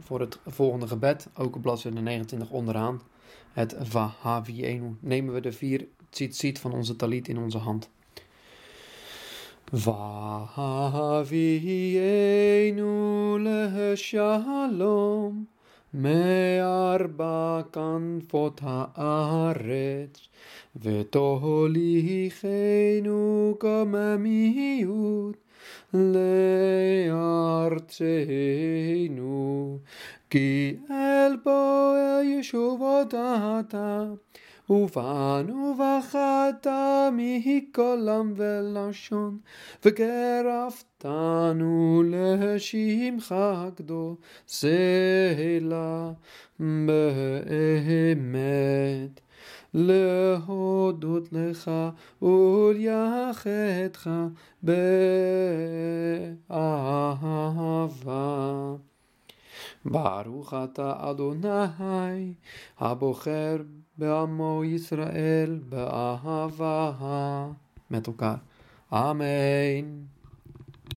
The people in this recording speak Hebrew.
voor het volgende gebed, ook op bladzijde 29 onderaan, het Vahavienu, nemen we de vier tzitzit van onze talit in onze hand. Vahavienu leshalom מארבע כנפות הארץ, ותוליכנו קוממיות לארצנו, כי אל בו ישובות אתה, ובאנו ובחרת מכל עם ולשון, וגרפתנו לשמך הקדוש, סלע באמת. להודות לך ולייחדך באהבה. ברוך אתה אדוני הבוחר בעמו ישראל באהבה. elkaar. Amen.